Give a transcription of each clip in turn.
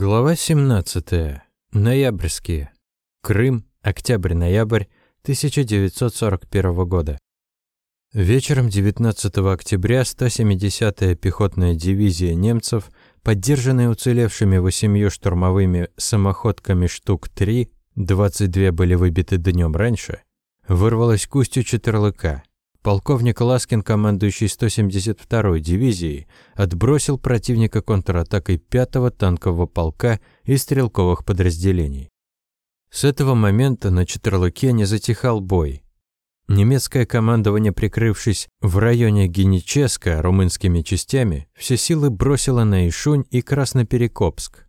Глава 17. Ноябрьские. Крым. Октябрь-ноябрь 1941 года. Вечером 19 октября 170-я пехотная дивизия немцев, поддержанная уцелевшими восемью штурмовыми самоходками штук 3, 22 были выбиты днем раньше, вырвалась к устью Четырлыка. Полковник Ласкин, командующий 172-й дивизией, отбросил противника контратакой 5-го танкового полка и стрелковых подразделений. С этого момента на Четырлыке не затихал бой. Немецкое командование, прикрывшись в районе Геническа румынскими частями, все силы бросило на Ишунь и Красноперекопск.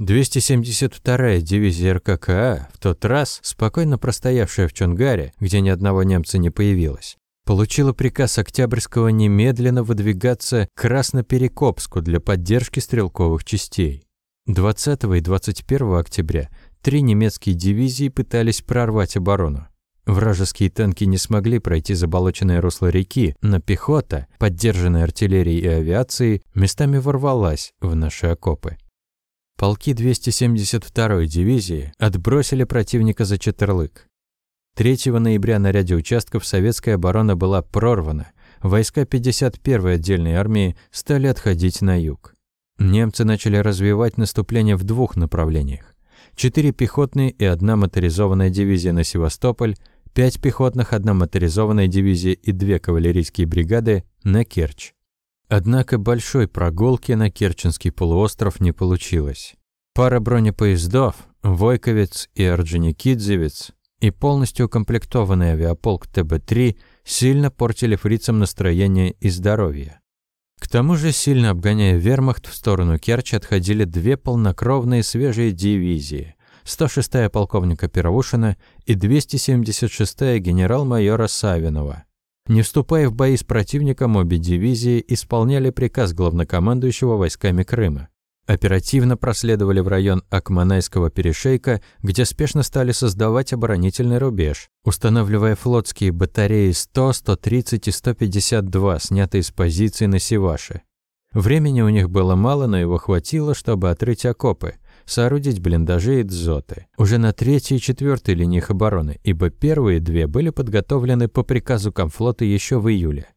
272-я дивизия РККА, в тот раз спокойно простоявшая в Чонгаре, где ни одного немца не появилось, получила приказ Октябрьского немедленно выдвигаться к Красноперекопску для поддержки стрелковых частей. 20 и 21 октября три немецкие дивизии пытались прорвать оборону. Вражеские танки не смогли пройти заболоченное русло реки, но пехота, поддержанная артиллерией и авиацией, местами ворвалась в наши окопы. Полки 272-й дивизии отбросили противника за Четерлык. 3 ноября на ряде участков советская оборона была прорвана. Войска 51-й отдельной армии стали отходить на юг. Немцы начали развивать наступление в двух направлениях. Четыре пехотные и одна моторизованная дивизия на Севастополь, пять пехотных, одна моторизованная дивизия и две кавалерийские бригады на Керчь. Однако большой прогулки на Керченский полуостров не получилось. Пара бронепоездов, Войковец и Орджоникидзевец и полностью укомплектованный авиаполк ТБ-3 сильно портили фрицам настроение и здоровье. К тому же, сильно обгоняя вермахт, в сторону Керчи отходили две полнокровные свежие дивизии – 106-я полковника Перовушина и 276-я генерал-майора Савинова. Не вступая в бои с противником, обе дивизии исполняли приказ главнокомандующего войсками Крыма. Оперативно проследовали в район Акманайского перешейка, где спешно стали создавать оборонительный рубеж, устанавливая флотские батареи 100, 130 и 152, снятые с позиций на Севаше. Времени у них было мало, но его хватило, чтобы отрыть окопы, соорудить блиндажи и дзоты. Уже на третьей и четвертой линиях обороны, ибо первые две были подготовлены по приказу Комфлота еще в июле.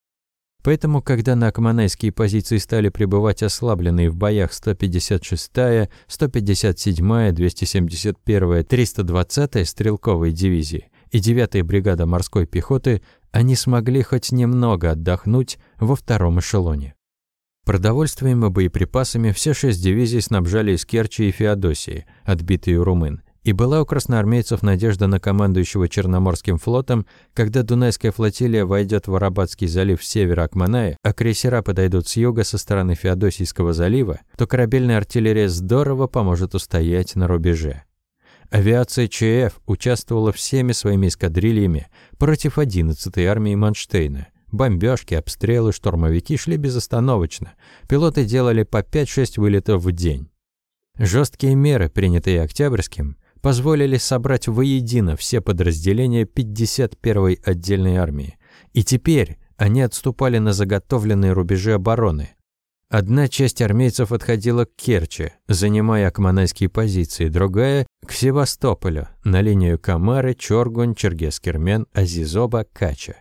Поэтому, когда на акманайские позиции стали прибывать ослабленные в боях 156-я, 157-я, 271-я, 320-я стрелковые дивизии и 9-я бригада морской пехоты, они смогли хоть немного отдохнуть во втором эшелоне. Продовольствием и боеприпасами все шесть дивизий снабжали из Керчи и Феодосии, отбитые у румын, и была у красноармейцев надежда на командующего Черноморским флотом, когда Дунайская флотилия войдет в Арабатский залив с севера Акманая, а крейсера подойдут с юга со стороны Феодосийского залива, то корабельная артиллерия здорово поможет устоять на рубеже. Авиация ЧФ участвовала всеми своими эскадрильями против 11-й армии Манштейна. Бомбежки, обстрелы, штурмовики шли безостановочно. Пилоты делали по 5-6 вылетов в день. Жесткие меры, принятые Октябрьским, позволили собрать воедино все подразделения 51-й отдельной армии. И теперь они отступали на заготовленные рубежи обороны. Одна часть армейцев отходила к Керчи, занимая акманайские позиции, другая – к Севастополю, на линию Камары, Чоргунь, Чергес-Кермен, Азизоба, Кача.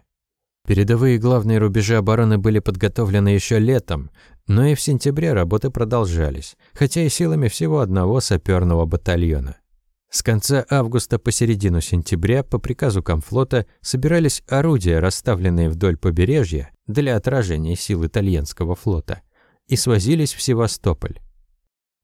Передовые главные рубежи обороны были подготовлены еще летом, но и в сентябре работы продолжались, хотя и силами всего одного саперного батальона. С конца августа по середину сентября по приказу Комфлота собирались орудия, расставленные вдоль побережья для отражения сил итальянского флота, и свозились в Севастополь.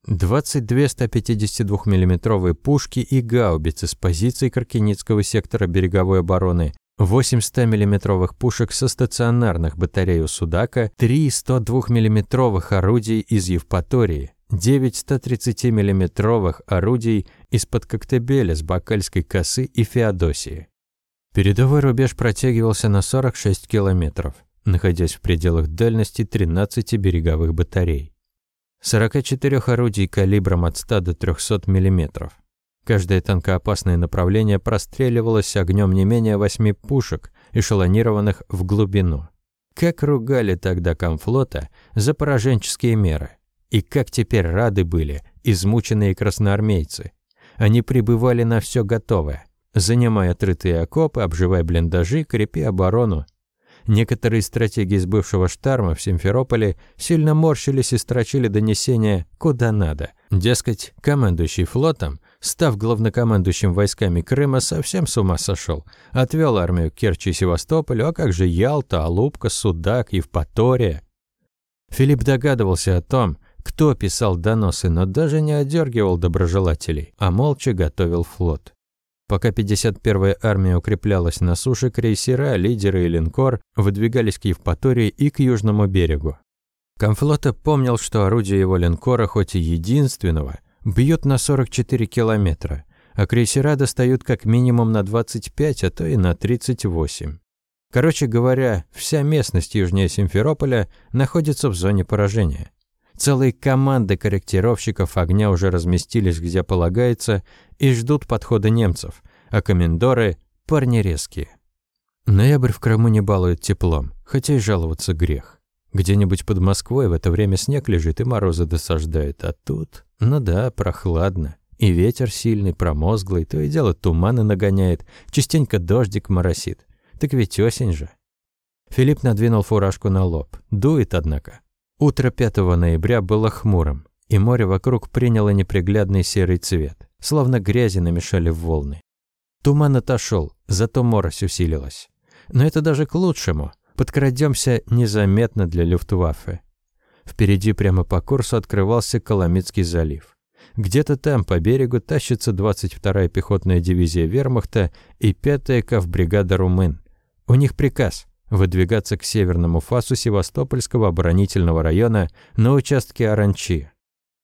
22 152 миллиметровые пушки и гаубицы с позиций Каркиницкого сектора береговой обороны, 8 100 миллиметровых пушек со стационарных батарей у Судака, 3 102 миллиметровых орудий из Евпатории, 9 130 миллиметровых орудий из-под Коктебеля с Бакальской косы и Феодосии. Передовой рубеж протягивался на 46 километров, находясь в пределах дальности 13 береговых батарей. 44 орудий калибром от 100 до 300 миллиметров. Каждое танкоопасное направление простреливалось огнем не менее восьми пушек, эшелонированных в глубину. Как ругали тогда комфлота за пораженческие меры. И как теперь рады были измученные красноармейцы. Они прибывали на все готовое, занимая отрытые окопы, обживая блиндажи, крепи оборону. Некоторые стратеги из бывшего штарма в Симферополе сильно морщились и строчили донесения куда надо. Дескать, командующий флотом, став главнокомандующим войсками Крыма, совсем с ума сошел. Отвел армию к Керчи и Севастополю, а как же Ялта, Алупка, Судак, Евпатория? Филипп догадывался о том, кто писал доносы, но даже не одергивал доброжелателей, а молча готовил флот. Пока 51-я армия укреплялась на суше, крейсера, лидеры и линкор выдвигались к Евпатории и к южному берегу. Комфлота помнил, что орудие его линкора, хоть и единственного, бьет на 44 километра, а крейсера достают как минимум на 25, а то и на 38. Короче говоря, вся местность южнее Симферополя находится в зоне поражения. Целые команды корректировщиков огня уже разместились где полагается и ждут подхода немцев, а комендоры – парни резкие. Ноябрь в Крыму не балует теплом, хотя и жаловаться грех. Где-нибудь под Москвой в это время снег лежит и морозы досаждают, а тут, ну да, прохладно. И ветер сильный, промозглый, то и дело туманы нагоняет, частенько дождик моросит. Так ведь осень же. Филипп надвинул фуражку на лоб. Дует, однако. Утро 5 ноября было хмурым, и море вокруг приняло неприглядный серый цвет, словно грязи намешали в волны. Туман отошел, зато морось усилилась. Но это даже к лучшему. Подкрадемся незаметно для Люфтваффе. Впереди прямо по курсу открывался Коломитский залив. Где-то там по берегу тащится 22-я пехотная дивизия вермахта и 5-я кавбригада румын. У них приказ выдвигаться к северному фасу Севастопольского оборонительного района на участке Оранчи.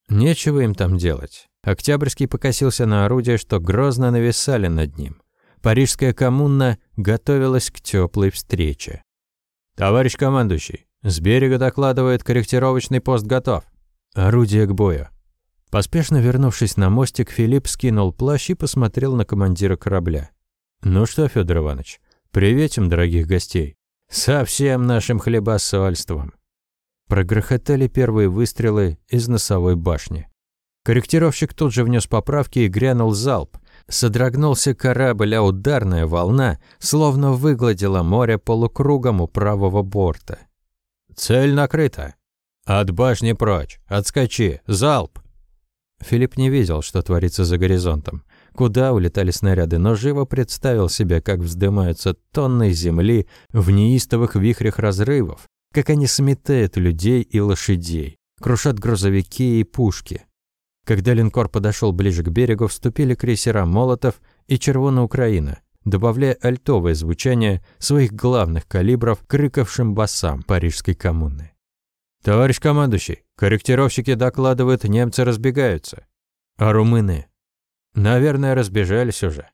Нечего им там делать. Октябрьский покосился на орудия, что грозно нависали над ним. Парижская коммуна готовилась к теплой встрече. «Товарищ командующий, с берега докладывает, корректировочный пост готов. Орудие к бою». Поспешно вернувшись на мостик, Филипп скинул плащ и посмотрел на командира корабля. «Ну что, Федор Иванович, приветим дорогих гостей». Со всем нашим хлебосольством. Прогрохотали первые выстрелы из носовой башни. Корректировщик тут же внес поправки и грянул залп. Содрогнулся корабль, а ударная волна словно выгладила море полукругом у правого борта. «Цель накрыта. От башни прочь. Отскочи. Залп!» Филипп не видел, что творится за горизонтом куда улетали снаряды, но живо представил себе, как вздымаются тонны земли в неистовых вихрях разрывов, как они сметают людей и лошадей, крушат грузовики и пушки. Когда линкор подошел ближе к берегу, вступили крейсера «Молотов» и «Червона Украина», добавляя альтовое звучание своих главных калибров к рыковшим басам парижской коммуны. «Товарищ командующий, корректировщики докладывают, немцы разбегаются. А румыны? Наверное, разбежались уже.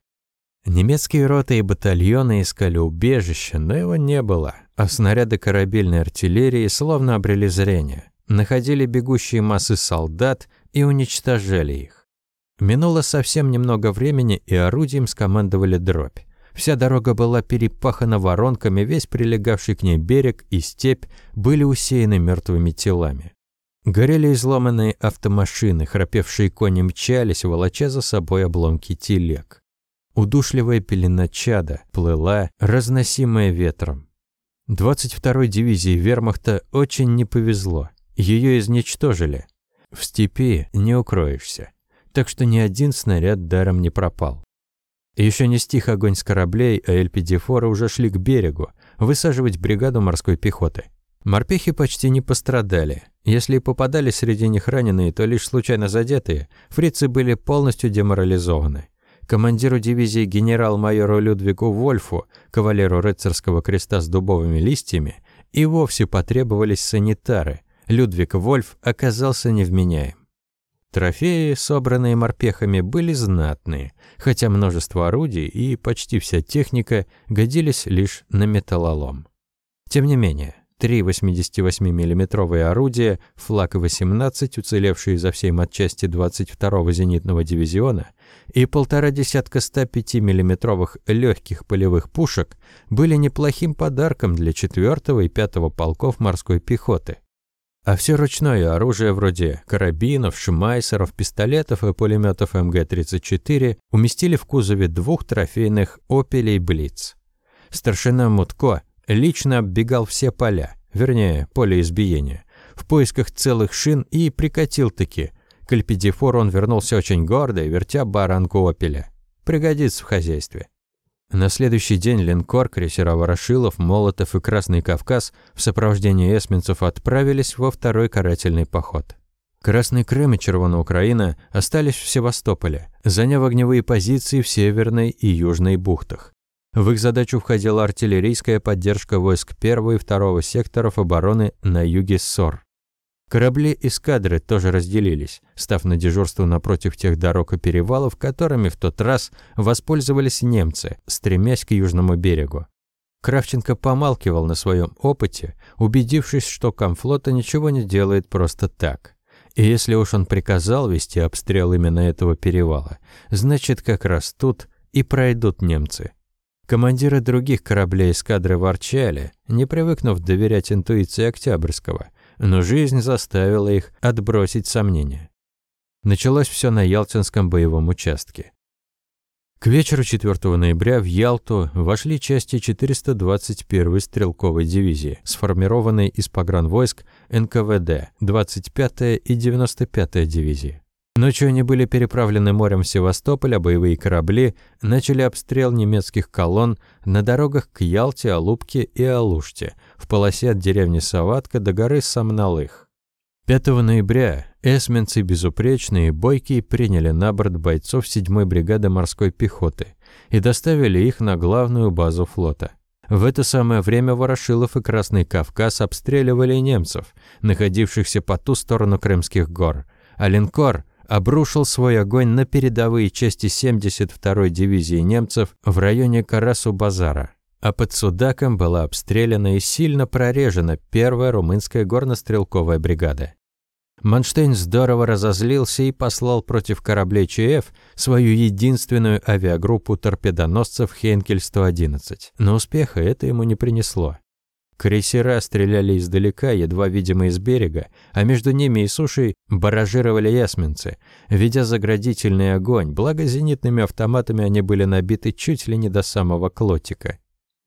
Немецкие роты и батальоны искали убежище, но его не было, а снаряды корабельной артиллерии словно обрели зрение, находили бегущие массы солдат и уничтожали их. Минуло совсем немного времени, и орудием скомандовали дробь. Вся дорога была перепахана воронками, весь прилегавший к ней берег и степь были усеяны мертвыми телами. Горели изломанные автомашины, храпевшие кони мчались, волоча за собой обломки телег. Удушливая пелена чада плыла, разносимая ветром. 22-й дивизии вермахта очень не повезло. Ее изничтожили. В степи не укроешься. Так что ни один снаряд даром не пропал. Еще не стих огонь с кораблей, а Эльпидифора уже шли к берегу, высаживать бригаду морской пехоты. Морпехи почти не пострадали. Если попадали среди них раненые, то лишь случайно задетые, фрицы были полностью деморализованы. Командиру дивизии генерал-майору Людвигу Вольфу, кавалеру рыцарского креста с дубовыми листьями, и вовсе потребовались санитары. Людвиг Вольф оказался невменяем. Трофеи, собранные морпехами, были знатные, хотя множество орудий и почти вся техника годились лишь на металлолом. Тем не менее, Три 88 миллиметровые орудия, флаг-18, уцелевшие за всей матчасти 22-го зенитного дивизиона, и полтора десятка 105 миллиметровых легких полевых пушек были неплохим подарком для 4-го и 5-го полков морской пехоты. А все ручное оружие вроде карабинов, шмайсеров, пистолетов и пулеметов МГ-34 уместили в кузове двух трофейных «Опелей Блиц». Старшина Мутко лично оббегал все поля, вернее, поле избиения, в поисках целых шин и прикатил-таки. К Альпидифору он вернулся очень гордо, вертя баранку «Опеля». Пригодится в хозяйстве. На следующий день линкор, крейсера Ворошилов, Молотов и Красный Кавказ в сопровождении эсминцев отправились во второй карательный поход. Красный Крым и Червоная Украина остались в Севастополе, заняв огневые позиции в Северной и Южной бухтах. В их задачу входила артиллерийская поддержка войск 1 и 2 секторов обороны на юге СОР. Корабли эскадры тоже разделились, став на дежурство напротив тех дорог и перевалов, которыми в тот раз воспользовались немцы, стремясь к южному берегу. Кравченко помалкивал на своем опыте, убедившись, что комфлота ничего не делает просто так. И если уж он приказал вести обстрел именно этого перевала, значит, как раз тут и пройдут немцы. Командиры других кораблей эскадры ворчали, не привыкнув доверять интуиции Октябрьского, но жизнь заставила их отбросить сомнения. Началось все на Ялтинском боевом участке. К вечеру 4 ноября в Ялту вошли части 421-й стрелковой дивизии, сформированной из погранвойск НКВД, 25-я и 95-я дивизии. Ночью они были переправлены морем в Севастополь, а боевые корабли начали обстрел немецких колонн на дорогах к Ялте, Алупке и Алуште, в полосе от деревни Саватка до горы Самналых. 5 ноября эсминцы безупречные и бойкие приняли на борт бойцов 7-й бригады морской пехоты и доставили их на главную базу флота. В это самое время Ворошилов и Красный Кавказ обстреливали немцев, находившихся по ту сторону Крымских гор, а линкор – обрушил свой огонь на передовые части 72-й дивизии немцев в районе Карасу-Базара. А под Судаком была обстреляна и сильно прорежена первая румынская горнострелковая бригада. Манштейн здорово разозлился и послал против кораблей ЧФ свою единственную авиагруппу торпедоносцев Хейнкель-111. Но успеха это ему не принесло. Крейсера стреляли издалека, едва видимо из берега, а между ними и сушей баражировали ясменцы, ведя заградительный огонь, благо зенитными автоматами они были набиты чуть ли не до самого клотика.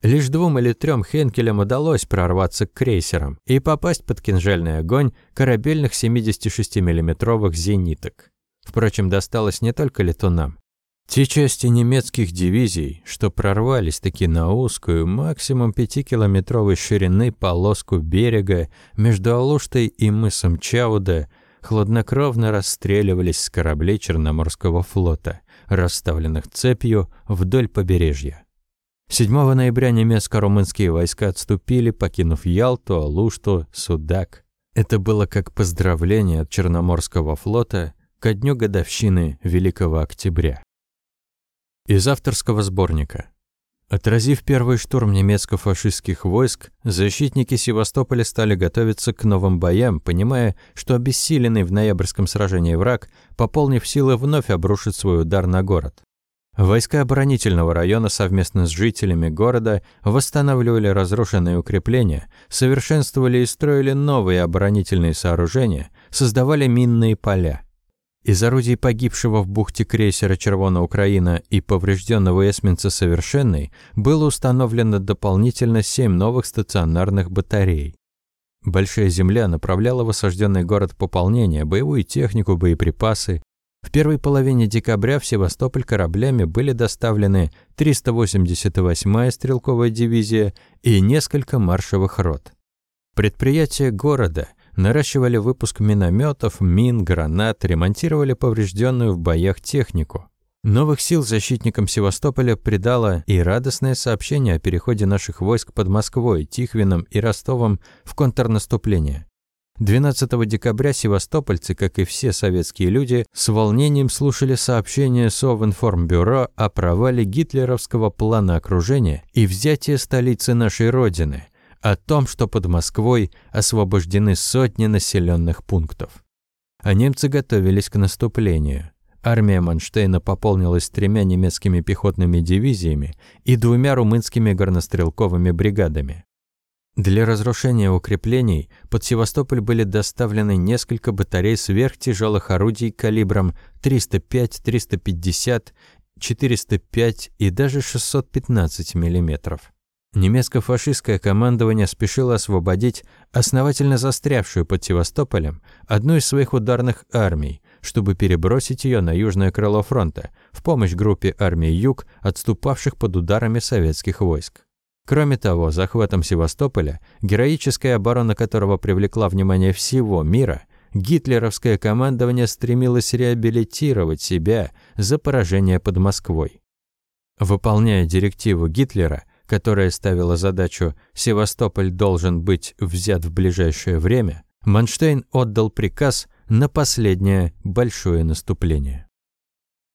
Лишь двум или трем Хенкелям удалось прорваться к крейсерам и попасть под кинжальный огонь корабельных 76 миллиметровых зениток. Впрочем, досталось не только летунам. Те части немецких дивизий, что прорвались таки на узкую, максимум пятикилометровой ширины полоску берега между Алуштой и мысом Чауда, хладнокровно расстреливались с кораблей Черноморского флота, расставленных цепью вдоль побережья. 7 ноября немецко-румынские войска отступили, покинув Ялту, Алушту, Судак. Это было как поздравление от Черноморского флота ко дню годовщины Великого Октября. Из авторского сборника. Отразив первый штурм немецко-фашистских войск, защитники Севастополя стали готовиться к новым боям, понимая, что обессиленный в ноябрьском сражении враг, пополнив силы, вновь обрушит свой удар на город. Войска оборонительного района совместно с жителями города восстанавливали разрушенные укрепления, совершенствовали и строили новые оборонительные сооружения, создавали минные поля. Из орудий погибшего в бухте крейсера «Червона Украина» и поврежденного эсминца «Совершенный» было установлено дополнительно семь новых стационарных батарей. Большая земля направляла в осажденный город пополнение, боевую технику, боеприпасы. В первой половине декабря в Севастополь кораблями были доставлены 388-я стрелковая дивизия и несколько маршевых рот. Предприятия города наращивали выпуск минометов, мин, гранат, ремонтировали поврежденную в боях технику. Новых сил защитникам Севастополя придало и радостное сообщение о переходе наших войск под Москвой, Тихвином и Ростовом в контрнаступление. 12 декабря севастопольцы, как и все советские люди, с волнением слушали сообщение Совинформбюро о провале гитлеровского плана окружения и взятия столицы нашей Родины – о том, что под Москвой освобождены сотни населенных пунктов. А немцы готовились к наступлению. Армия Манштейна пополнилась тремя немецкими пехотными дивизиями и двумя румынскими горнострелковыми бригадами. Для разрушения укреплений под Севастополь были доставлены несколько батарей сверхтяжелых орудий калибром 305, 350, 405 и даже 615 мм. Немецко-фашистское командование спешило освободить основательно застрявшую под Севастополем одну из своих ударных армий, чтобы перебросить ее на южное крыло фронта в помощь группе армий Юг, отступавших под ударами советских войск. Кроме того, захватом Севастополя, героическая оборона которого привлекла внимание всего мира, гитлеровское командование стремилось реабилитировать себя за поражение под Москвой. Выполняя директиву Гитлера, которая ставила задачу «Севастополь должен быть взят в ближайшее время», Манштейн отдал приказ на последнее большое наступление.